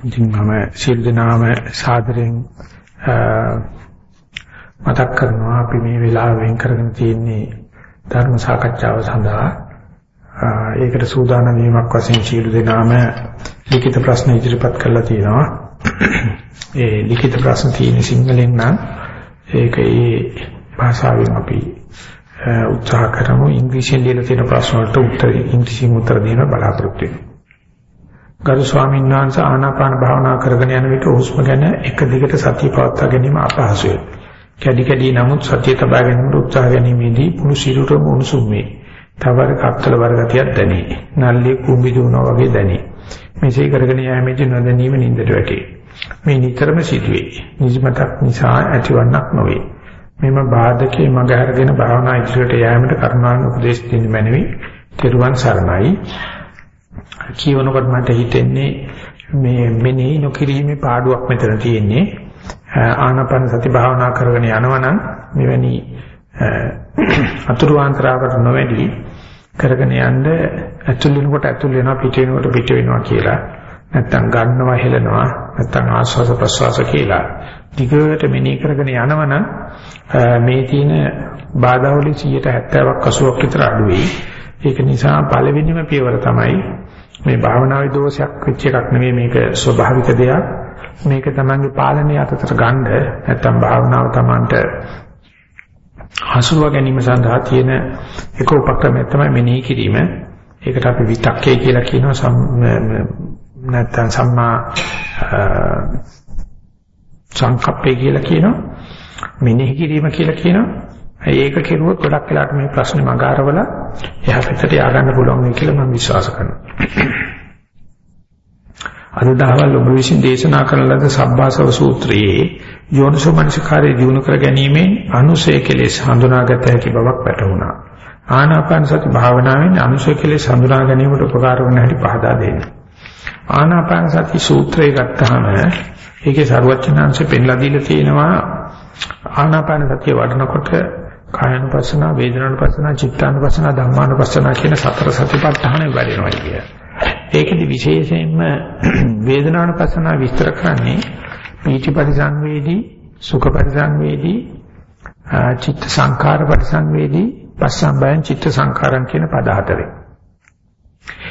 ඉතින් මම සියලු දෙනාම සාදරයෙන් මතක් කරනවා අපි මේ වෙලාව වෙන් කරගෙන තියෙන්නේ ධර්ම සාකච්ඡාව සඳහා ඒකට සූදානම් වීමක් වශයෙන් සියලු දෙනාම ලිඛිත ප්‍රශ්න ඉදිරිපත් කරලා තියෙනවා. ඒ ලිඛිත ප්‍රශ්න තියෙන සිංහලෙන් නම් ඒක ඒ භාෂාවෙන් අපි උත්සාහ කරමු ඉංග්‍රීසියෙන් ලියලා තියෙන ප්‍රශ්න වලට උත්තර ඉංග්‍රීසියෙන් උත්තර දෙන්න බලාපොරොත්තු වෙනවා. ගරු ස්වාමීන් වහන්සේ ආනාපාන භාවනා කරගෙන යන විට හුස්ම ගැන එක දිගට සතිය පවත්වා ගැනීම අපහසුයි. කැඩි කැඩි නමුත් සතිය තබා ගැනීමට උත්සාහ ගැනීමේදී මුළු සිරුරම උණුසුම් වේ. තවර කප්තල වර්ගතියක් දැනේ. නල්ලේ කුඹි දුවනවා වගේ දැනේ. මෙසේ කරගෙන යෑමේදී නොදැනීම නින්දට වැටේ. මේ නිතරම සිදුවේ. නිදිමතක් නිසා ඇතිවන්නක් නොවේ. මෙම බාධකේ මග අරගෙන භාවනා ඉදිරියට යෑමට කරුණාවෙන් උපදෙස් දෙන්න මැනවි. තෙරුවන් සරණයි. කියවනකොට මට හිතෙන්නේ මේ මෙනෙහි නොකිරීමේ පාඩුවක් මෙතන තියෙන්නේ. ආනාපාන සති භාවනා කරගෙන යනවනම් මෙවැනි අතුරු ආන්තරාවට නොවැඩි කරගෙන යන්න ඇතුල් වෙනකොට ඇතුල් වෙනවා පිට වෙනකොට පිට වෙනවා කියලා නැත්තම් ගන්නවා හෙලනවා නැත්තම් ආස්වාද ප්‍රසවාස කියලා දිගට මෙනෙහි කරගෙන යනවනම් මේ තියෙන බාධා වලින් 70ක් 80ක් විතර අඩු වෙයි. ඒක නිසා පළවෙනිම පියවර තමයි මේ භාවනාවේ දෝෂයක් වෙච්ච එකක් නෙවෙයි මේක ස්වභාවික දෙයක්. මේක තමන්ගේ පාලනය අතතර ගන්න නැත්තම් භාවනාව තමන්ට හසුරුව ගැනීම සඳහා තියෙන එක උපක්‍රමයක් තමයි මෙනෙහි කිරීම. ඒකට අපි විතක්කේ කියලා කියනවා නැත්තම් සම්මා සංකප්පේ කියලා කියනවා. මෙනෙහි කිරීම කියලා කියනවා. ඒක කෙරුවොත් ගොඩක් වෙලාට මේ ප්‍රශ්නේ මඟ අරවලා එහා පැත්තට ය아가න්න පුළුවන් වෙයි කියලා මම විශ්වාස කරනවා. අද දහවල් ඔබ විසින් දේශනා කරන ලද සබ්බාසව සූත්‍රයේ යෝනිසෝමනසිකාරයේ දිනු කර ගැනීමෙන් අනුසය කෙලෙස් හඳුනාගත හැකි බවක් වැටහුණා. ආනාපාන සති භාවනාවෙන් අනුසය කෙලෙස් හඳුනා ගැනීමට උපකාර වන හැටි පහදා දෙන්න. ආනාපාන සති සූත්‍රය ගත්තාම ඒකේ ਸਰුවචනාංශයෙන් පෙන්ලා දීලා තියෙනවා ආනාපාන සතිය වඩනකොට කායනුපස්සන, වේදනානුපස්සන, චිත්තානුපස්සන, ධම්මානුපස්සන කියන සතර සතිපට්ඨාන වැඩෙනවා කියන්නේ. ඒකෙදි විශේෂයෙන්ම වේදනානුපස්සන විස්තර කරන්නේ පීති පරිසංවේදී, සුඛ පරිසංවේදී, චිත්ත සංඛාර පරිසංවේදී, පස්සම්බයං චිත්ත සංඛාරං කියන පද හතරේ.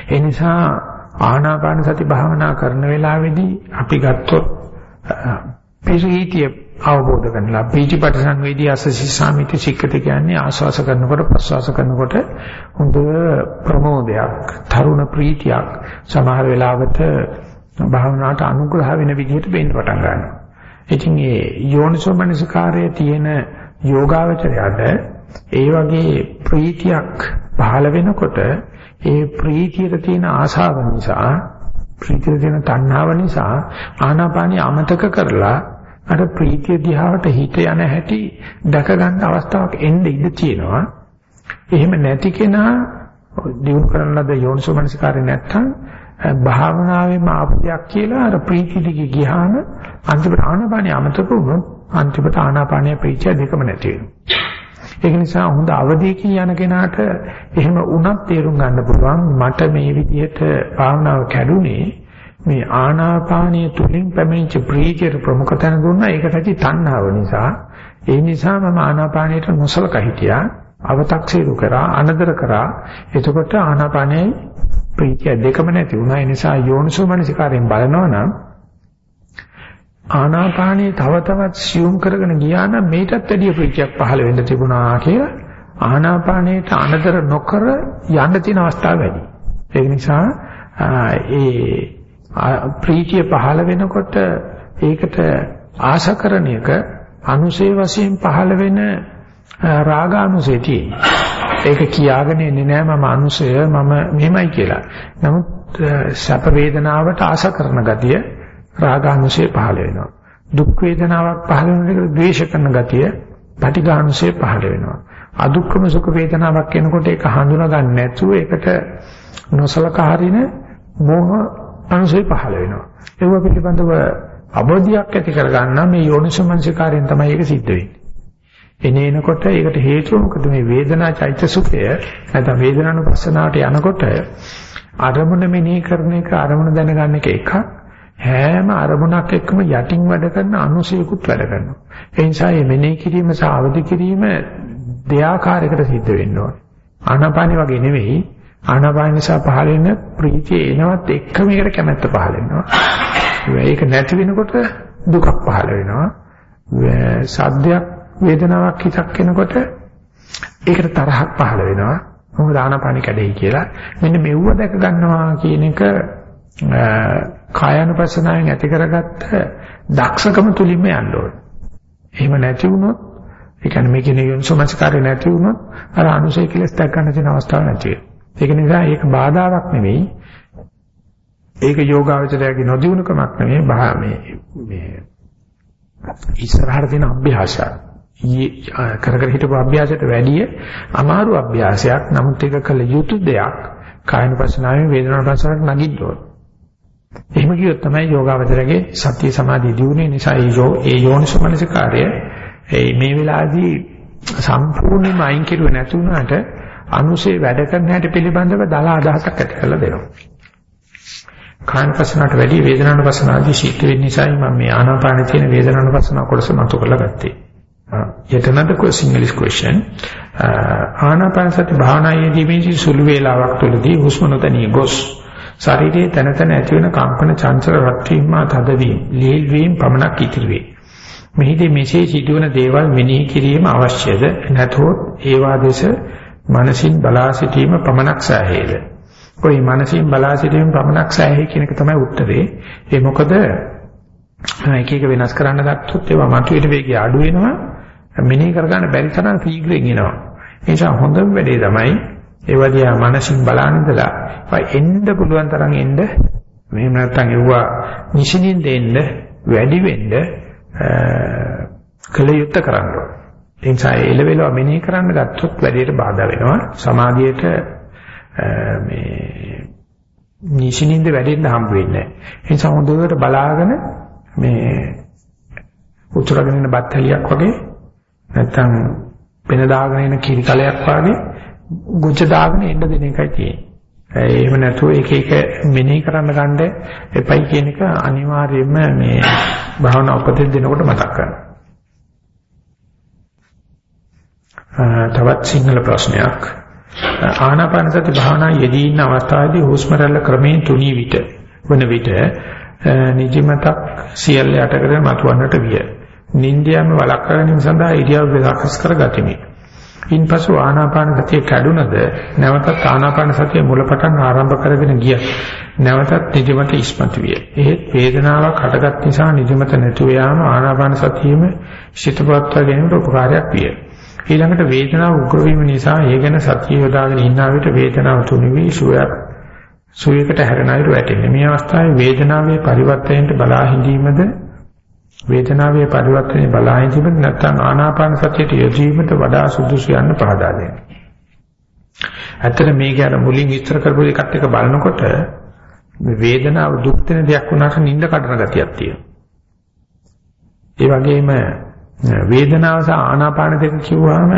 ඒ නිසා ආනාපාන සති භාවනා කරන වෙලාවේදී අපි ගත්තොත් පිරිහිතිය අවබෝධ කරගන්නවා. පීචිපට සංවේදී අසසිසාමිත චික්කත කියන්නේ ආස්වාස කරනකොට ප්‍රස්වාස කරනකොට හොඳ ප්‍රමෝදයක්, තරුණ ප්‍රීතියක් සමහර වෙලාවට භාවනාවට අනුග්‍රහ වෙන විදිහට වෙන්න පටන් ගන්නවා. ඉතින් මේ යෝනිසෝමනසිකාරයේ තියෙන යෝගාවචරයට ඒ වගේ ප්‍රීතියක් පහළ වෙනකොට ඒ ප්‍රීතියට තියෙන ආශාව නිසා ප්‍රීතියට තියෙන තණ්හාව නිසා ආනාපානිය අමතක කරලා අර ප්‍රීතිය දිහාට හිත යන හැටි දැක ගන්න අවස්ථාවක් එන්න ඉඩ තියෙනවා. එහෙම නැති කෙනා දිනු කරන ලද යෝනිසෝමනසිකාරය නැත්තම් භාවනාවේම ආපදයක් කියලා අර ප්‍රීතිය දිගේ ගියාම අන්තිමට ආනාපානිය අමතක වුණොත් අන්තිමට ආනාපානිය ප්‍රීතිය දෙකම නැති වෙනවා. ඒක නිසා හොඳ අවදීකින් යන කෙනාට එහෙම වුණත් තේරුම් ගන්න පුළුවන් මට මේ විදිහට භාවනාව කැඩුනේ මේ ආනාපානිය තුලින් පැමිණිච්ච ප්‍රීතියට ප්‍රමුඛතන දුන්නා. ඒකට ඇති තණ්හාව නිසා. ඒ නිසා මම ආනාපානියට නොසලක හිටියා. අව탁සීරු කරා අනදර කරා. එතකොට ආනාපානයේ ප්‍රීතිය දෙකම නැති වුණා. ඒ නිසා යෝනිසෝ මනසිකාරයෙන් බලනවා නම් ආනාපානිය තව තවත් සියුම් කරගෙන ගියා නම් මේකටත් වැඩිය ප්‍රීතියක් පහළ වෙන්න තිබුණා කියලා ආනාපානයට අනදර නොකර යන්න තියෙන අවස්ථා වැඩි. ඒ නිසා ඒ ප්‍රීතිය පහළ වෙනකොට ඒකට ආශා කරන එක අනුසේ වශයෙන් පහළ වෙන රාගානුසේ තියෙනවා. ඒක කියාගෙන ඉන්නේ නෑ මම අනුසය මම මෙහෙමයි කියලා. නමුත් සැප වේදනාවට ආශා කරන ගතිය රාගානුසේ පහළ වෙනවා. දුක් වේදනාවක් පහළ වෙනකොට ද්වේෂ කරන ගතිය පටිඝානුසේ පහළ වෙනවා. අදුක්කම සුඛ වේදනාවක් එනකොට ඒක හඳුනා ගන්න නැතුව ඒකට නොසලකා හරින මෝහ අනුසය පහළ වෙනවා. ඒව පිළිබඳව අවබෝධයක් ඇති කරගන්න මේ යෝනිසමංසකාරයෙන් තමයි ඒක සිද්ධ වෙන්නේ. එනේනකොට ඒකට හේතුව මොකද මේ වේදනා චෛතසුඛය නැත්නම් වේදනානුපස්සනාවට යනකොට අරමුණ මෙනෙහි කරන එක අරමුණ දැනගන්න එක එකක් හැම අරමුණක් එක්කම යටින් වැඩ කරන අනුසයකුත් වැඩ කරනවා. ඒ නිසා මේ මෙනෙහි කිරීම සහ අවදි කිරීම දෙආකාරයකට සිද්ධ වෙන්න ඕනේ. ආනාපානි වගේ නෙවෙයි ආනාපාන නිසා පහළ වෙන ප්‍රීතිය එනවත් එක්කම ඒකට කැමැත්ත පහළ වෙනවා. ඒක නැති වෙනකොට දුකක් පහළ වෙනවා. සද්දයක් වේදනාවක් හිතක් එනකොට ඒකට තරහක් පහළ වෙනවා. මොකද ආනාපානි කැඩෙයි කියලා. මෙන්න මෙව්ව දැක ගන්නවා කියන එක කායानुපස්සනාවෙන් ඇති කරගත්ත දක්ෂකම තුලින්ම යන්න ඕනේ. එහෙම නැති වුණොත් ඒ කියන්නේ මේ කියන යොන්සමස්කාරය නැති වුණොත් අර අනුසය කෙලස් දැක් ගන්න තියෙන අවස්ථාවක් නැති වෙනවා. ඒක නිසා ඒක බාධාවක් නෙවෙයි. ඒක යෝගාවචරයේ නොදිනුකමක් නෙවෙයි. මේ මේ ඉස්සරහට තියෙන අභ්‍යාසයක්. කර කර හිටපු අභ්‍යාසයට වැඩිය අමාරු අභ්‍යාසයක්. නමුත් ඒක කළ යුතු දෙයක්. කායනුපස්සනාවේ වේදනානුපස්සනාවට නගින්න ඕන. එහෙම කියොත් තමයි යෝගාවචරයේ සත්‍ය සමාධිය දියුනේ නිසා ඒ යෝ ඒ යෝනිසමනසිකාර්ය මේ වෙලාවේදී සම්පූර්ණයෙන්ම අයින් කෙරුවේ නැති වුණාට අනුසේ වැඩ කරන හැටි පිළිබඳව දල අදහසක් ඇති කරලා දෙනවා. කායනපසනාවට වැඩි වේදනානුපසනාවදී ශීත වෙන්න නිසා මම මේ ආනාපාන තියෙන වේදනානුපසනාව කොටස මතු කරලා ගත්තේ. yet another English question. ආනාපාන සති භාවනායේදී මේ සුළු වේලාවක් තුළදී හුස්ම නොතනිය ගොස් ශරීරයේ තන තන ඇති වෙන කම්පන චංචල රත් වීම තදවීම ලීල් වීම පමණක් ඉතිරි වේ. මෙහිදී මෙසේ සිදුවන දේවල් මෙනෙහි කිරීම අවශ්‍යද නැතහොත් ඒවා දෙස මනසින් බලා සිටීම පමණක් සෑහේද? කොයි මනසින් බලා සිටීම පමණක් සෑහේ කියන එක තමයි උත්තරේ. ඒ මොකද එක එක වෙනස් කරන්න ගත්තොත් ඒවා මතුවේට වේගය අඩු වෙනවා. මෙනෙහි කරගන්න බැරි තරම් ශීඝ්‍රයෙන් එනවා. ඒ නිසා හොඳම වැඩේ තමයි ඒවදියා මනසින් බලන ඉඳලා එන්න පුළුවන් තරම් එන්න මෙහෙම නැත්තම් එවුවා නිසිනින් දෙන්න වැඩි වෙන්න කල යුත්තේ කරන්න ඕනේ. ඒ නිසා එලෙවෙලව මෙනෙහි කරන්න ගත්තොත් වැඩේට බාධා වෙනවා. සමාධියට මේ නිසින්ින්ද වැඩෙන්න හම්බ වෙන්නේ නැහැ. ඒ නිසා හොඳට බලාගෙන මේ උතුරගෙන ඉන්න බත්තලියක් වගේ නැත්තම් පෙන දාගෙන ඉන්න කිරි කලයක් වගේ ගොජ දාගෙන එන්න දෙන එකයි තියෙන්නේ. එහෙම නැතුව එක එක මෙනෙහි කරන්න ගන්න එපයි කියන එක අනිවාර්යයෙන්ම මේ භාවනා උපදෙස් දෙනකොට මතක් කරගන්න. තවත් සිංහල ප්‍රශ්නයක් ආනාපාන සති භාවනා යෙදී ඉන්න අවස්ථාවේදී හුස්ම රැල්ල ක්‍රමයෙන් තුනී විට වන විට නිදිමතක් සියල්ල යට කරගෙන මතුවන්නට විය. නින්දියම වළක්වා ගැනීම සඳහා ඉරියව් වෙනස් කර ගතිමි. ඉන්පසු ආනාපාන සතිය කැඩුනද නැවතත් ආනාපාන සතිය මුලපටන් ආරම්භ කරගෙන ගිය. නැවතත් නිදිමත ඉස්මතු විය. එහෙත් වේදනාවක් හටගත් නිසා නිදිමත නැතුව යාම ආනාපාන සතියෙම සිතපත්වා ගැනීමට උපකාරයක් විය. ඊළඟට වේදනාව උග්‍ර වීම නිසා ඒ ගැන සතිය යොදාගෙන ඉන්නා විට වේදනාව තුනිවි සුවයක් සුවයකට හැරෙන අයුරු වැටෙන්නේ. මේ අවස්ථාවේ වේදනාවේ පරිවර්තනයට බලා හිඳීමද වේදනාවේ පරිවර්තනයේ බලා හිඳීමද නැත්නම් ආනාපාන සතියට යෙදීමට වඩා සුදුසු යන්න පහදා දෙනවා. ඇත්තට මේක අර මුලින් විස්තර කරපු එකත් එක බලනකොට වේදනාව දුක් දෙන දෙයක් වුණාට නිින්ද කඩන ගතියක් තියෙනවා. ඒ වගේම වේදනාව සහ ආනාපාන දෙක කිව්වහම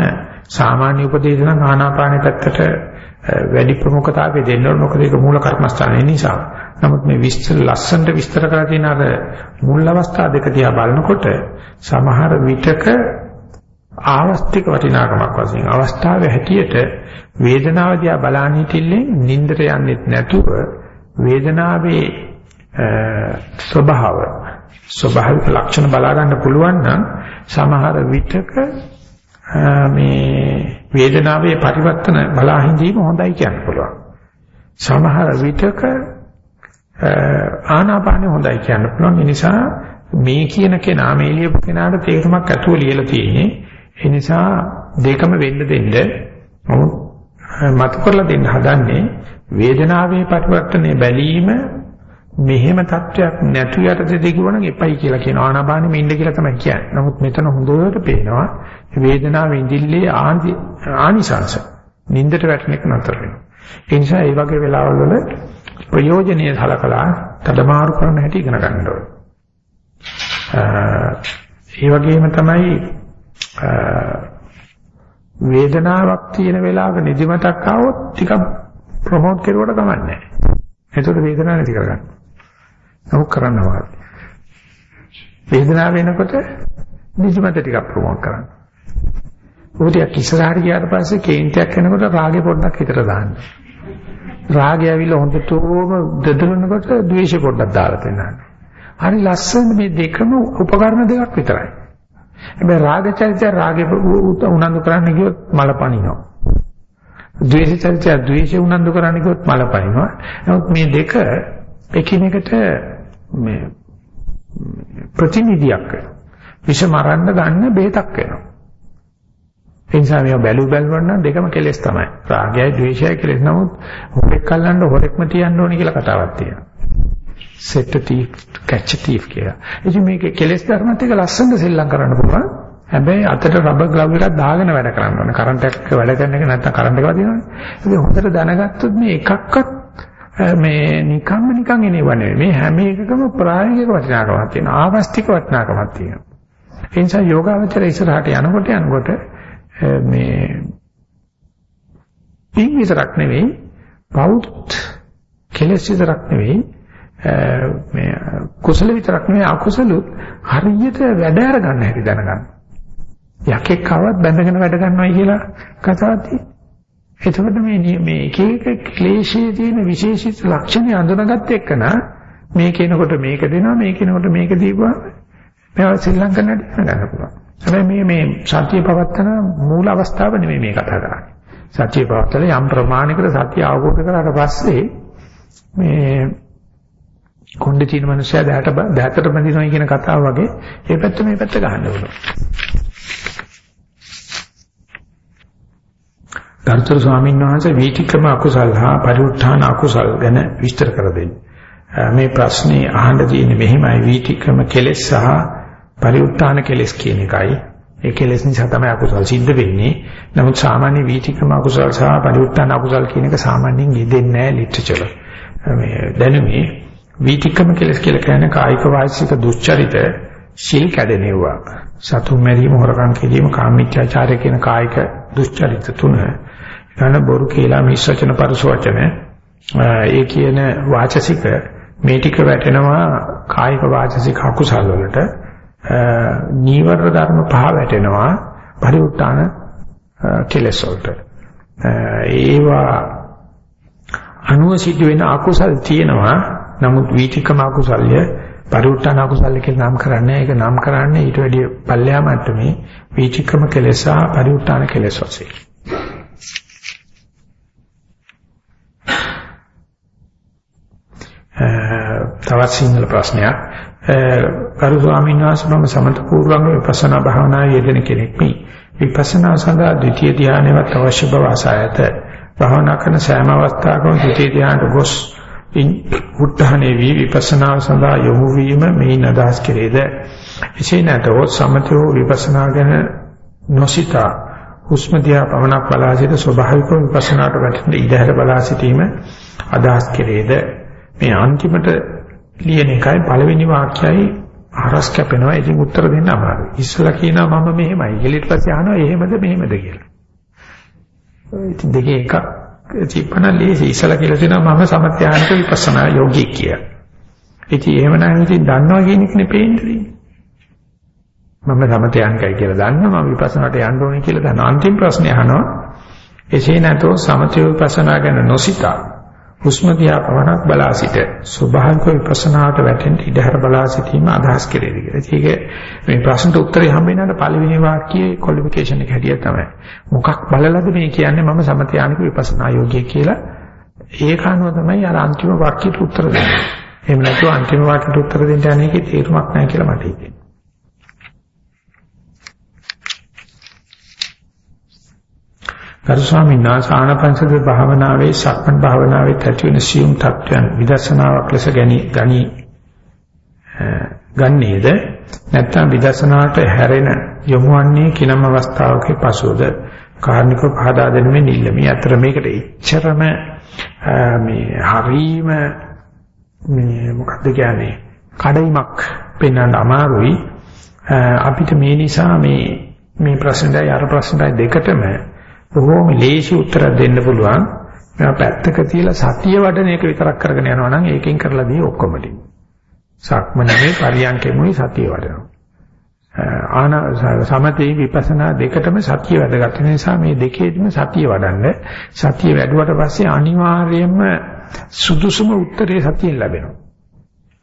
සාමාන්‍ය උපදේශ නම් ආනාපානෙ පැත්තට වැඩි ප්‍රමුඛතාවය දෙන්න ඕන මොකද ඒක මූල කර්මස්ථානය නිසා. නමුත් මේ විස්තර ලස්සනට විස්තර කරලා තියෙන අර මුල් අවස්ථා දෙක දිහා බලනකොට සමහර විටක ආවස්තික වටිනාකමක් වශයෙන් අවස්ථාවේ හැටියට වේදනාව දිහා බලන්න හිටිල්ලෙන් නින්දට යන්නේ නැතුව වේදනාවේ ස්වභාව ස්වභාවික ලක්ෂණ බලා ගන්න පුළුවන් නම් සමහර විටක මේ වේදනාවේ පරිවර්තන බලා හිඳීම හොඳයි කියන්න පුළුවන්. සමහර විටක ආනාපානෙ හොඳයි කියන්න පුළුවන්. ඒ නිසා මේ කියන කෙනා මේ ලියපු කෙනාට තේරුමක් ඇතුව ලියලා තියෙන්නේ. ඒ නිසා දෙකම වෙන්න දෙන්න නමුත් මතු කරලා දෙන්න හදන්නේ වේදනාවේ පරිවර්තනය බැලීම මෙහෙම තත්වයක් නැතු යටතේදී කිව්වනම් එපයි කියලා කියන ආනාපානෙ මෙන්න කියලා තමයි කියන්නේ. නමුත් මෙතන හොඳට පේනවා වේදනාව ඉඳිල්ලේ ආනිසංශ. නින්දට වැටෙන එක නතර වෙනවා. ඒ නිසා මේ වගේ වෙලාවල් වල ප්‍රයෝජනීය සලකලා තදමාරු කරන හැටි ඉගෙන ගන්න ඕනේ. ඒ වගේම තමයි වේදනාවක් තියෙන වෙලාවක නිදිමතක් ආවොත් ටිකක් ප්‍රොමෝට් කරුවට කමක් නැහැ. එතකොට වේදනාව නැති කරගන්න. නමුත් කරනවා. වේදනාව වෙනකොට නිදිමත ටිකක් ප්‍රමෝට් කරන්න. උටියක් ඉස්සරහට ගියාට පස්සේ කේන්තියක් එනකොට රාගේ පොඩ්ඩක් හිතට දාන්න. රාගය ඇවිල්ලා හොඳටම දෙදරනකොට ද්වේෂය පොඩ්ඩක් දාලා දෙන්න. හරි ලස්සන මේ දෙකම උපකරණ දෙකක් විතරයි. හැබැයි රාග චරිතය රාගේ උනන්දු කරන්න ගියොත් මල පනිනවා. ද්වේෂ චරිතය ද්වේෂය උනන්දු කරන්න ගියොත් මල පනිනවා. නමුත් මේ දෙක එකිනෙකට මේ ප්‍රතිනිධියක් විෂ මරන්න ගන්න බේතක් වෙනවා. ඒ නිසා මේවා බැලු බැලුවා නම් දෙකම කෙලෙස් තමයි. රාගයයි ද්වේෂයයි කෙලෙස්. නමුත් හොරෙක් කල්ලන්න හොරෙක්ම තියන්න ඕනේ කියලා කතාවක් තියෙනවා. set a thief catch a thief කියලා. ඉතින් මේකේ කෙලෙස් ධර්මත් එක ලස්සනට සෙල්ලම් කරන්න පුළුවන්. හැබැයි අතට රබර් ග්ලව් එකක් දාගෙන වැඩ කරන්න ඕනේ. කරන්ට් එක වැඩ කරන එක නැත්නම් කරන්ට් එක වදිනවනේ. ඉතින් හොඳට දැනගත්තොත් මේ එකක්වත් මේ නිකම්ම නිකන් එනව නෙවෙයි. මේ හැම එකකම ප්‍රායෝගික වටිනාකමක් තියෙනවා. ආවස්තික වටිනාකමක් තියෙනවා. ඒ නිසා යෝගාවචර ඉස්සරහට යනකොට යනකොට මේ පින් විතරක් නෙවෙයි පෞත් කෙලෙස් විතරක් නෙවෙයි මේ කුසල විතරක් නෙවෙයි අකුසලුත් හරියට වැඩ අර ගන්න හැටි දැනගන්න. යකෙක් කවත් බැඳගෙන වැඩ ගන්නවයි කියලා කතාවක් තියෙනවා. එතකොට මේ මේ එක එක ක්ලේශයේ තියෙන විශේෂිත ලක්ෂණ අඳුනගත්ත එක්කන මේ කෙනකොට මේක දෙනවා මේ කෙනකොට මේක දීපුවා මේවා ශ්‍රී ලංකන්නට ගන්න පුළුවන්. හැබැයි මේ මේ සත්‍ය පවත්තන මූල අවස්ථාව නෙමෙයි මේ කතා කරන්නේ. සත්‍ය පවත්තන යම් ප්‍රමාණයකට සත්‍ය අවබෝධ කරාට පස්සේ මේ කොණ්ඩේ තියෙන මනුස්සයා දැහැට දැහැතට බඳිනවා කියන කතාව වගේ මේ පැත්ත මේ පැත්ත ගහන්න ඕන. ගරුතර ස්වාමීන් වහන්සේ වීතික්‍රම අකුසල් හා පරිඋත්ථාන අකුසල් ගැන විස්තර කර දෙන්න. මේ ප්‍රශ්නේ අහන්න තියෙන්නේ මෙහිමයි වීතික්‍රම කෙලෙස් සහ පරිඋත්ථාන කෙලෙස් කියන එකයි. ඒ කෙලෙස් නිසා තමයි අකුසල් සිද්ධ වෙන්නේ. නමුත් සාමාන්‍ය වීතික්‍රම අකුසල් සහ පරිඋත්ථාන අකුසල් කියන එක සාමාන්‍යයෙන් යෙදෙන්නේ නැහැ ලිටරචර්. මේ දැනුමේ වීතික්‍රම කෙලෙස් කියලා කියන්නේ කායික වාචික දුස්චරිත සිල් කැඩෙනවා. සතුන් මැරීම, හොරකම් කිරීම, කාමීත්‍යාචාරය කියන කායික දුස්චරිත තුන. ඊළඟ බොරු කියලා මිශ්වචන පරස වචන. ඒ කියන වාචසික මේ ටික වැටෙනවා කායික වාචසික අකුසල් වලට. නීවර ධර්ම පහ වැටෙනවා පරිඋත්තාන කෙලෙස් වලට. ඒවා අනුව සිද්ධ වෙන අකුසල් තියෙනවා. නමුත් වීතිකම අකුසල්ය පරිඋත්තාන අකුසල්ය කියලා නම් කරන්නේ ඒක නම් කරන්නේ ඊට වැඩිය පල්ලෙහා මට්ටමේ වීතිකම කෙලෙස පරිඋත්තාන කෙලෙස් වශයෙන්. තවත් සිංහල ප්‍රශ්නයක්. කරු ස්වාමීන් වහන්සේ මම සමත පූර්වංග විපස්සනා භාවනාවේ යෙදෙන කෙනෙක් මේ විපස්සනා සඳහා ද්විතීය ධානයවත් අවශ්‍ය බව අසයත භාවනා කරන සෑම අවස්ථාවකම ද්විතීය ධානයට ගොස් උත්හානේ වී විපස්සනා සඳහා යොමු වීම මේ නදාස් කෙරේද? එසේ නැතහොත් සමතෝ විපස්සනා ගැන නොසිතා හුස්ම දිහා පමණක් බලා සිට ස්වභාවික විපස්සනාට වැටෙන ඉඩහැර බලා සිටීම අදහස් කෙරේද? මේ අන්තිමට ලියන එකයි පළවෙනි වාක්‍යයයි හරස් කැපෙනවා. ඉතින් උත්තර දෙන්න අමාරුයි. ඉස්සලා කියනවා මම මෙහෙමයි. ඊට පස්සේ අහනවා එහෙමද මෙහෙමද කියලා. ඉතින් දෙකේ එකක් තිබ්බන ලේසි. ඉස්සලා කියලා තියෙනවා මම සමත්‍යානික විපස්සනා යෝගී කියලා. ඉතින් එහෙමනම් ඉතින් දන්නවා කියන එකනේ පේන්නේ. මම සමත්‍යානිකයි කියලා දන්නවා මම විපස්සනාට යන්න ඕනේ කියලා දන්නවා. අන්තිම ප්‍රශ්නේ අහනවා එසේ නැතෝ සමථ විපස්සනා ගැන නොසිතා හුස්ම දිහා පවණක් බලා සිට ස්වභාවික විපස්සනාට වැටෙන්න ඉඩහර බලා සිටීම අදහස් කෙරේද කියලා. ඒක මේ ප්‍රශ්නට උත්තරය හම්බෙන්නාට පළවෙනි වාක්‍යයේ ක්වොලිෆිකේෂන් එක හැටියට තමයි. මොකක් බලලද මේ කියන්නේ මම සමථයානික විපස්සනා යෝගිය කියලා. ඒක අනුව තමයි අර අන්තිම වාක්‍යයට උත්තර දෙන්නේ. එහෙම නැතුව අන්තිම වාක්‍යයට උත්තර දෙන්න යන්නේ තේරුමක් නැහැ කියලා මට හිතෙනවා. ගරු ස්වාමීන් වහන්සේ ආනපනසද භාවනාවේ සක්මන් භාවනාවේ ඇති වෙන සියුම් තත්වයන් විදර්ශනාවක් ලෙස ගනි ගනි ගන්නේද? නැත්නම් විදර්ශනාවට හැරෙන යොමුවන්නේ කිනම් අවස්ථාවක පසුද කාර්නික පහදා දෙනුමේ නිල්ලමි අතර මේකට එච්චරම මේ හරීම මේ මොකද්ද කියන්නේ? කඩයිමක් පෙන්වන්න අමාරුයි. අපිට මේ නිසා මේ මේ ප්‍රශ්නයයි අර ප්‍රශ්නයයි දෙකටම බොහෝම ලේසි උත්තර දෙන්න පුළුවන්. මේවා පැත්තක තියලා සතිය වඩන එක විතරක් කරගෙන යනවා නම් ඒකෙන් කරලා දී ඔක්කොම ටික. සක්මනේ පරියන්කෙමුයි සතිය වඩනවා. ආන සමතේ විපස්සනා දෙකටම සතිය වැදගත් නිසා මේ දෙකේදීම සතිය වඩන්න සතිය වැඩුවට පස්සේ අනිවාර්යයෙන්ම සුදුසුම උත්තරේ සතියෙන් ලැබෙනවා.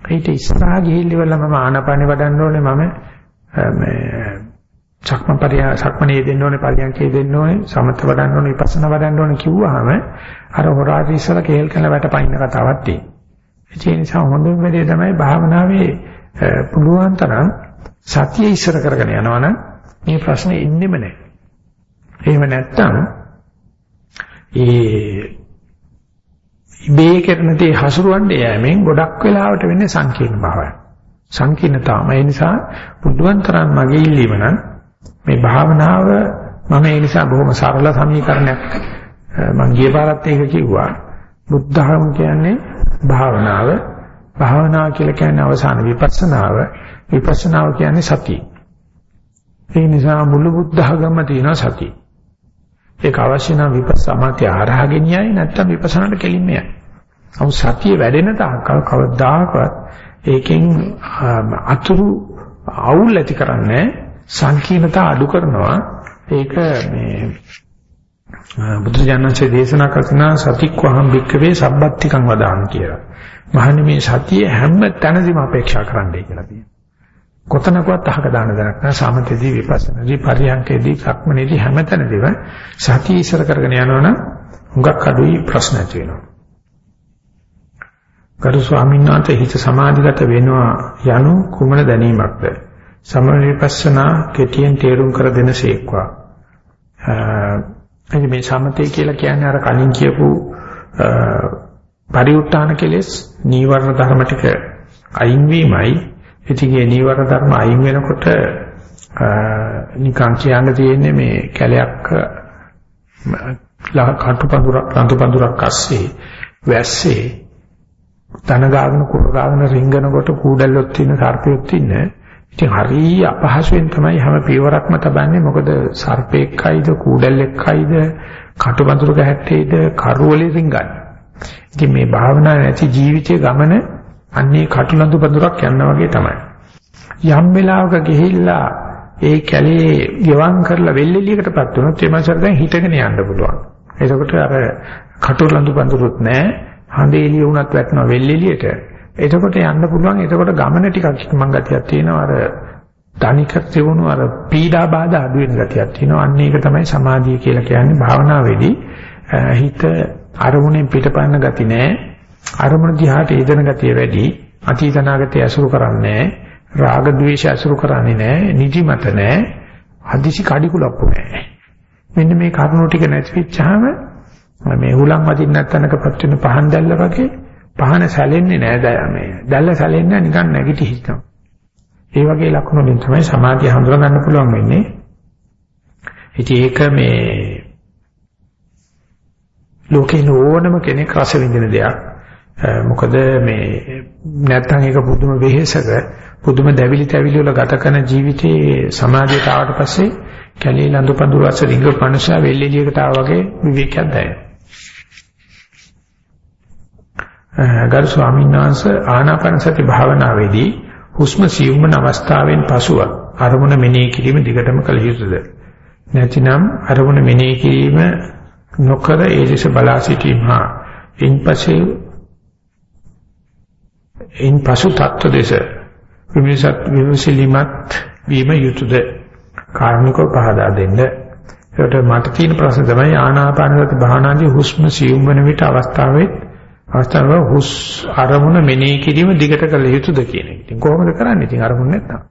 ඊට ඉස්සරහා ගිහිල්ලා මම ආනපානෙ වඩන්න ඕනේ මම මේ සක්මන් පරියා සක්මනේ දෙන්න ඕනේ පරියන්කේ දෙන්න ඕනේ සමත වඩන්න ඕනේ විපස්සනා වඩන්න ඕනේ කිව්වහම අර හොරාටි ඉස්සලා කේල් කරන වැටපයින් කතාවක් තියෙනවා. ඒ නිසා හොඳම වෙලේ තමයි භාවනාවේ පුළුවන් තරම් සතිය ඉස්සර කරගෙන යනවනම් මේ ප්‍රශ්නේ ඉන්නෙම නැහැ. එහෙම නැත්නම් ඒ ඉබේ කරන දේ හසුරුවන්නේ යෑමෙන් ගොඩක් වෙලාවට වෙන්නේ සංකීර්ණ භාවය. සංකීර්ණතාවම ඒ නිසා පුළුවන් තරම් මගේ ඉල්ලීම නම් මේ භාවනාව මම ඒ නිසා බොහොම සරල සමීකරණයක් මම ගිය පාරත් ඒක කිව්වා. බුද්ධහම කියන්නේ භාවනාව. භාවනාව කියලා කියන්නේ අවසාන විපස්සනාව. විපස්සනාව කියන්නේ සතිය. ඒ නිසා මුළු බුද්ධඝම තියෙන සතිය. ඒක අවශ්‍ය නම් විපස්සනාට ආරහා ගෙනියයි නැත්නම් විපස්සනාට කෙලින්ම යයි. නමුත් සතිය වැඩෙන තාක්කල් කවදාකවත් ඒකෙන් අතුරු අවුල් ඇති කරන්නේ සංකීර්ණතා අඩු කරනවා. ඒක මේ බුදු ජානන්සේ දේශනා කරන සතික්වහම් භික්කවේ සබ්බත්තිකං වදාන කියලා. මහන්නේ මේ සතිය හැම තැනදීම අපේක්ෂා කරන්නයි කියලා තියෙනවා. කොතනකවත් අහක දාන දරක් නැහැ සමතේදී විපස්සනාදී පරියන්කේදී සක්මනේදී හැමතැනදීම සතිය ඉස්සර කරගෙන යනවනම් හුඟක් අඩුයි ප්‍රශ්න ඇති වෙනවා. ගරු ස්වාමීන් වහන්සේ හිත සමාධිගත වෙනවා යනු කුමන දැනීමක්ද? සමන විපස්සනා කෙටියෙන් තේරුම් කර දෙනසේක්වා. එනි මේ සමතේ කියලා කියන්නේ අර කලින් කියපු පරිඋත් ทาน කෙලෙස් නීවරණ ධර්ම ටික අයින් වීමයි ඉතින් මේ නීවර ධර්ම අයින් වෙනකොට නිකන් කියන්න තියෙන්නේ මේ කැලයක් කටුපඳුරක් ලන්තුපඳුරක් අස්සේ වැස්සේ තන ගාගෙන කුර ගාගෙන රිංගනකොට කූඩැල්ලොත් තියෙන සර්පයොත් ඉන්න ඉතින් හරිය අපහසුයෙන් තමයි හැම පියවරක්ම තබන්නේ මොකද සර්පෙක්යිද කූඩැල්ලෙක්යිද කටුපඳුරක හැටේද කරුවලේ රිංගන්නේ ඉතින් මේ භාවනා නැති ජීවිතයේ ගමන අන්නේ කටුලඳු පඳුරක් යනවා වගේ තමයි. යම් වෙලාවක ගිහිල්ලා ඒ කැලේ ගෙවම් කරලා වෙල්ෙලියකටපත් වුණොත් ඒ මාසර දැන් හිටගෙන යන්න පුළුවන්. එතකොට අර කටුලඳු පඳුරුත් නැහැ. හඳ එළිය වුණත් වැටෙනවා වෙල්ෙලියට. එතකොට යන්න පුළුවන්. එතකොට ගමන ටිකක් මං ගතියක් තියෙනවා. අර ධනික තිබුණු අර පීඩා බාධා අඩු වෙන ගතියක් තියෙනවා. අන්න ඒක තමයි සමාධිය කියලා කියන්නේ භාවනාවේදී. හිත අරමුණෙන් පිටපන්න ගති නැහැ. අරමුණ දිහාට යෙදෙන ගතිය වැඩි. අතීත අනාගතය අසුරු කරන්නේ රාග ద్వේෂ අසුරු කරන්නේ නැහැ නිදිමත නැහැ හදිසි කඩිකුලප්පු නැහැ මෙන්න මේ කරුණු ටික නැති වෙච්චාම මේ හුලං වදින්න නැත්නම්කපත් වෙන පහන් දැල්ල වගේ පහන සැලෙන්නේ නැහැ මේ. දැල්ල සැලෙන්නේ නිකන් නැගිටි හිටනවා. ඒ වගේ ලක්ෂණ වලින් තමයි සමාධිය හඳුනා ගන්න පුළුවන් වෙන්නේ. ඉතින් ඒක මේ ලෝකේ ඕනම කෙනෙක් රස විඳින දෙයක්. මොකද මේ නැත්තම් ඒක පුදුම වෙහෙසක පුදුම දැවිලි තැවිලි වල ගත කරන ජීවිතයේ සමාජයට ආවට පස්සේ කැලේ ලඳු පඳුර අස රිංග පණසා වෙල්ෙලියකට ආවා වගේ විවේකයක් දැනෙනවා. ගරු ස්වාමීන් වහන්සේ ආනාපාන සති භාවනාවේදී හුස්ම සියුම්මන අවස්ථාවෙන් පසුව අරමුණ මෙනෙහි කිරීම දිගටම කළ යුතුද? නැතිනම් අරමුණ මෙනෙහි කිරීම නොකර ඒ දෙස බලා සිටීම හා ඉන්පස්සේ එයින් පසු තත්ත්ව දෙස විමසත් විමසිලිමත් වීම යුතුයද කාර්මිකව පහදා දෙන්න. ඒකට මට තියෙන ප්‍රශ්න තමයි ආනාපානසති භාවනාදී හුස්ම සියුම් වෙන විට අවස්ථාවේ අවස්ථාව හුස් අරමුණ මෙනෙහි කිරීම දිගට කළ යුතුයද කියන එක. ඉතින් කොහොමද කරන්නේ? ඉතින් අරමුණ නැත්තම්.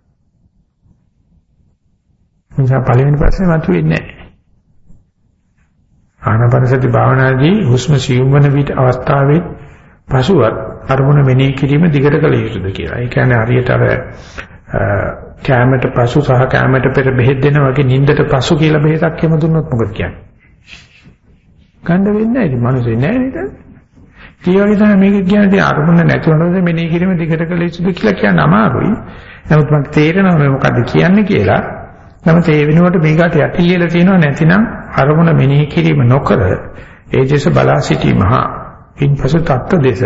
නිසා පළවෙනි ප්‍රශ්නේ මතුවෙන්නේ නැහැ. ආනාපානසති භාවනාදී හුස්ම සියුම් වෙන විට අවස්ථාවේ පසුවත් අරමුණ මෙනෙහි කිරීම දිගට කළ යුතුද කියලා. ඒ කියන්නේ හරියට අර කැමයට පසු සහ කැමයට පෙර බෙහෙත් දෙනා වගේ නිින්දට පසු කියලා බෙහෙතක් එහෙම දුන්නොත් මොකද කියන්නේ? ගන්න වෙන්නේ නැහැ. ඉතින් මිනිස්සු නෑ නේද? ඒ වගේ තමයි මේක කියන්නේ අරමුණ නැති වෙනකොට මෙනෙහි කිරීම දිගට කළ යුතුද කියලා කියන්න අමාරුයි. නමුත් මට තේරෙනවා මේ මොකද්ද කියන්නේ කියලා. නමුත් ඒ වෙනුවට මේකට යටිලියලා තියෙනවා නැතිනම් අරමුණ මෙනෙහි කිරීම නොකර ඒ දේශ බලා සිටීම හා ඉන්පසු තත්ත්ව දේශ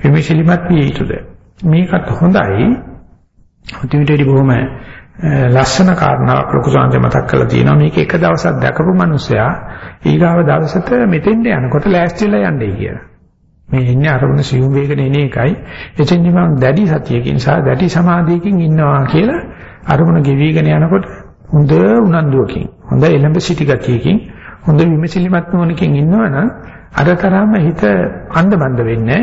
විමසිලිමත් විය යුතුද? මේකත් හොඳයි. උතිවිතේදී බොහොම ලස්සන කාරණාවක් ලොකු සංජය මතක් කරලා තියෙනවා. මේක එක දවසක් දැකපු මිනිසයා ඊගාව දවසට මෙතෙන්ට යනකොට ලෑස්තිලා යන්නේ කියලා. මේ ඉන්නේ අරමුණ සියුම් වේගන එන එකයි. එතෙන්දි මම දැඩි සතියකින් සහ දැඩි සමාධියකින් ඉන්නවා කියලා අරමුණ ගෙවිගෙන යනකොට හොඳ උනන්දුවකින් හොඳ එළඹ සිටි ගතියකින් හොඳ විමසිලිමත් නොවනකින් ඉන්නවනම් අර තරම්ම හිත අන්ධබන්ද වෙන්නේ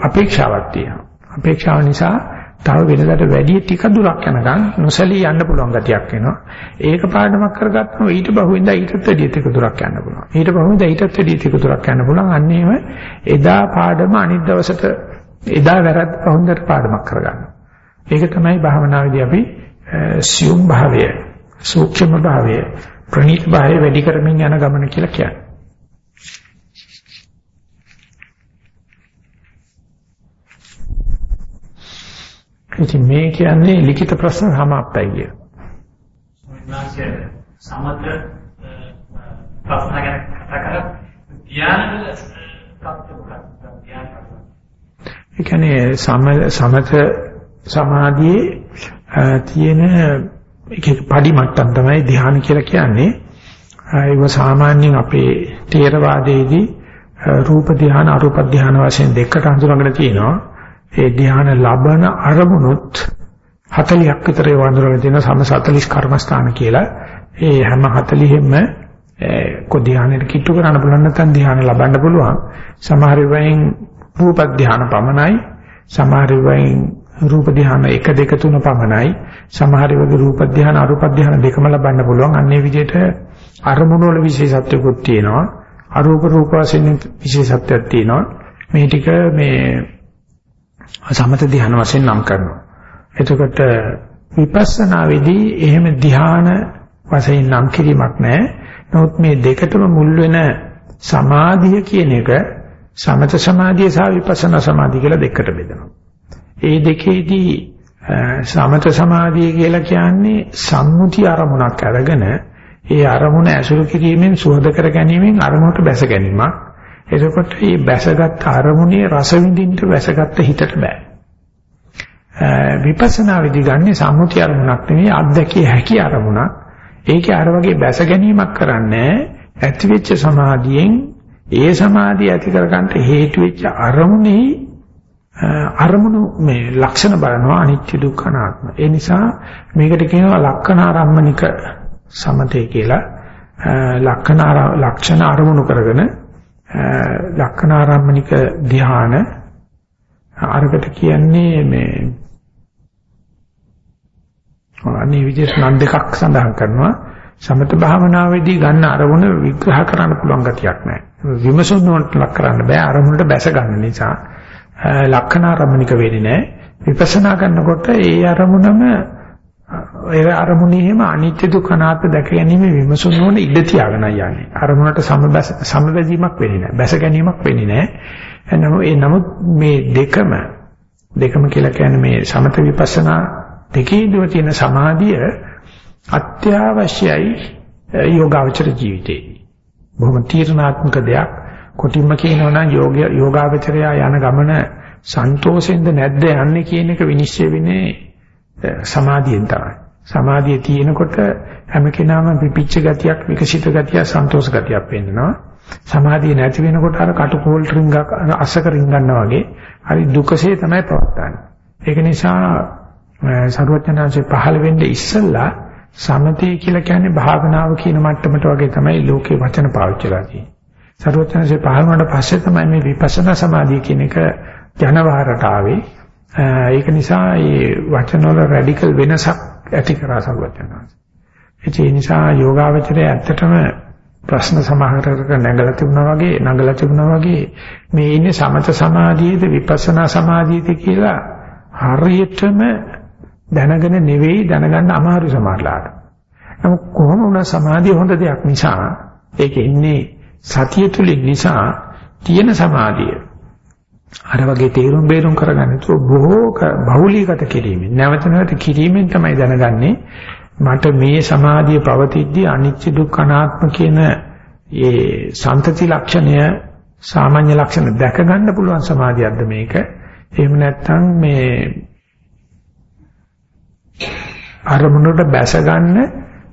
අපේක්ෂාවක් තියෙනවා. අපේක්ෂාව නිසා තව වෙනකට වැඩි ටික දුරක් යනකම් නොසලී යන්න පුළුවන් ගතියක් එනවා. ඒක පාඩමක් කරගත්තම ඊට බහුවෙන්දා ඊටත් වැඩි ටික දුරක් යන්න පුළුවන්. ඊට බහුවෙන්දා ඊටත් වැඩි ටික දුරක් යන්න පුළුවන්. අන්න ඒව එදා පාඩම අනිත් දවසට එදා වැරද්ද හොඳට පාඩමක් කරගන්න. ඒක තමයි භාවනාවේදී අපි සියුම් භාවය, සූක්ෂම භාවය, ප්‍රණීත භාවය වැඩි කරමින් යන ගමන කියලා කියන්නේ. ඉතින් මේ කියන්නේ ලිඛිත ප්‍රශ්න සමාප්තයි කිය. සමත ප්‍රශ්න ගැන කතා කරා ධ්‍යාන ඒ කියන්නේ සමත සමාධියේ තියෙන එක පඩි මට්ටම් තමයි ධ්‍යාන කියලා කියන්නේ. ඒක සාමාන්‍යයෙන් අපේ තේරවාදයේදී රූප ධ්‍යාන අරූප ධ්‍යාන වශයෙන් දෙකට හඳුනාගෙන තියෙනවා. ඒ ධ්‍යාන ලබන අරමුණුත් 40ක් විතර වඳුරගෙන තියෙන සම 40 කර්මස්ථාන කියලා. ඒ හැම 40ෙම කො ධ්‍යානෙට කිට්ටු කරන්න පුළුවන් නැත්නම් ධ්‍යාන ලබන්න පුළුවන්. සමහර වෙලාවෙන් රූප ධ්‍යාන පමණයි. සමහර වෙලාවෙන් රූප ධ්‍යාන 1 2 3 පමණයි. සමහර වෙලාවෙ රූප ධ්‍යාන අරූප ධ්‍යාන දෙකම ලබන්න පුළුවන්. අන්නේ විදිහට අරමුණු වල විශේෂත්වයකුත් තියෙනවා. අරූප රූප වශයෙන් විශේෂත්වයක් තියෙනවා. මේ ටික මේ සමත ධ්‍යාන වශයෙන් නම් කරනවා. එතකොට විපස්සනාවේදී එහෙම ධ්‍යාන වශයෙන් නම් කිරීමක් නැහැ. නමුත් මේ දෙකටම මුල් වෙන සමාධිය කියන එක සමත සමාධිය සහ විපස්සනා සමාධිය කියලා දෙකට බෙදෙනවා. ඒ දෙකේදී සමත සමාධිය කියලා කියන්නේ සම්මුති අරමුණක් අරගෙන ඒ අරමුණ ඇසුරු කිරීමෙන් සුවද කර ගැනීමෙන් අරමුණට බැස ගැනීමක්. එතකොට මේ බැසගත් අරමුණේ රස විඳින්න බැසගත් හිතට බෑ. විපස්සනා විදි ගන්නේ සම්මුති අරමුණක් නෙවෙයි අත්දැකිය හැකි අරමුණක්. ඒකේ අර වගේ බැස ගැනීමක් කරන්නේ ඇතිවෙච්ච සමාධියෙන් ඒ සමාධිය ඇති කරගන්න හේතු වෙච්ච අරමුණේ අරමුණු මේ ලක්ෂණ බලනවා අනිත්‍ය දුක්ඛ අනාත්ම. ඒ නිසා මේකට කියනවා ලක්ෂණාරම්මනික සමතේ කියලා. ලක්ෂණ ලක්ෂණ අරමුණු කරගෙන ලක්ෂණාරම්මනික ධ්‍යාන අරකට කියන්නේ මේ අනේ විදිහට නම් දෙකක් සඳහන් කරනවා. සමත භාවනාවේදී ගන්න අරමුණ විග්‍රහ කරන්න පුළුවන් ගතියක් නැහැ. විමසුම් නොට ලක් කරන්න බෑ. අරමුණට බැස ගන්න නිසා ලක්ෂණාරම්මනික වෙන්නේ නැහැ. විපස්සනා කරනකොට ඒ අරමුණම ඒ අරමුණේම අනිත්‍ය දුක්ඛ අනාත්ම දැක ගැනීම විමසුම් නොවන ඉඩ තියාගෙන යන්නේ අරමුණට සමබැස සමබැදීමක් වෙන්නේ නැහැ බැස ගැනීමක් වෙන්නේ නැහැ ඒ නමුත් මේ දෙකම දෙකම කියලා කියන්නේ මේ සමත විපස්සනා දෙකේදීම තියෙන සමාධිය අත්‍යවශ්‍යයි යෝගාවචර ජීවිතේ. බොහොම තීරණාත්මක දෙයක්. කොටින්ම කියනවා නම් යෝග යෝගාවචරය යන ගමන සන්තෝෂෙන්ද නැද්ද යන්නේ කියන එක විනිශ්චය වෙන්නේ සමාධියෙන් තමයි. සමාධිය තියෙනකොට හැම කෙනාම පිපිච්ච ගතියක්, විකසිත ගතියක්, සන්තෝෂ ගතියක් වෙන්නවා. සමාධිය නැති වෙනකොට අර කටුකෝල් රින්ගක් අසක රින්ගන්නා වගේ හරි දුකසේ තමයි පවත්තන්නේ. ඒක නිසා සරුවචනාංශේ පහළ වෙන්නේ ඉස්සෙල්ලා සමතේ කියලා කියන්නේ භාවනාව කියන මට්ටමට වගේ තමයි ලෝකේ වචන පාවිච්චි කරලා තියෙන්නේ. සරුවචනාංශේ පහළ වුණාට පස්සේ තමයි මේ විපස්සනා සමාධිය කියන එක ජනවහරට ආවේ. ඒක නිසා මේ වචන වල රැඩිකල් වෙනසක් ඇති කරා සරුවචනාංශ. ඒ නිසා යෝගාවචරය ඇත්තටම ප්‍රශ්න සමාහරක නැගලා තිබුණා වගේ නැගලා තිබුණා වගේ මේ ඉන්නේ සමත සමාධියේද විපස්සනා සමාධියේද කියලා හරියටම දැනගෙන නෙවෙයි දැනගන්න අමාරු සමහරලාට. නමුත් කොහොම වුණා සමාධිය හොඳ දෙයක් නිසා ඒක ඉන්නේ සතිය තුලින් නිසා තියෙන සමාධිය අර වගේ තේරුම් බේරුම් කරගන්න තු බොහෝ බහුලීගත කිරීමෙන් නැවත නැවත කිරීමෙන් තමයි දැනගන්නේ මට මේ සමාධිය පවතිද්දී අනිච්ච දුක්ඛ අනාත්ම කියන ඒ සන්තති ලක්ෂණය සාමාන්‍ය ලක්ෂණ දැක ගන්න පුළුවන් සමාධියක්ද මේක එහෙම නැත්නම් මේ අරමුණට බැස ගන්න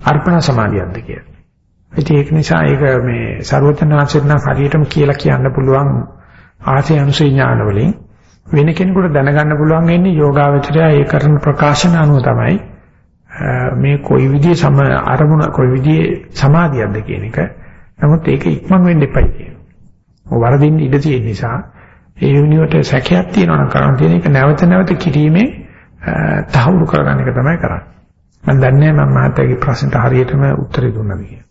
අර්පණ සමාධියක්ද කියලා. ඉතින් ඒක නිසා ඒක මේ ਸਰවඥාචරණ හරියටම කියලා කියන්න පුළුවන් ආසේ අනුසය ඥාන වලින් වෙන කෙනෙකුට දැනගන්න පුළුවන් වෙන්නේ යෝගාවචරය ඒ කරන ප්‍රකාශන අනුව තමයි මේ කොයි විදිහේ සම අරමුණ කොයි විදිහේ සමාධියක්ද කියන එක. නමුත් ඒක ඉක්මන් වෙන්න එපයි කියනවා. වරදින්න ඉඩ තියෙන නිසා ඒ වෙනුවට සැකයක් තියෙනවා නම් කරන්න තියෙන එක නැවත නැවත කිරීමේ තහවුරු කරගන්න එක තමයි කරන්නේ. මම දන්නේ නැහැ මම මාතගේ ප්‍රශ්නට හරියටම උත්තර දුන්නාද කියලා.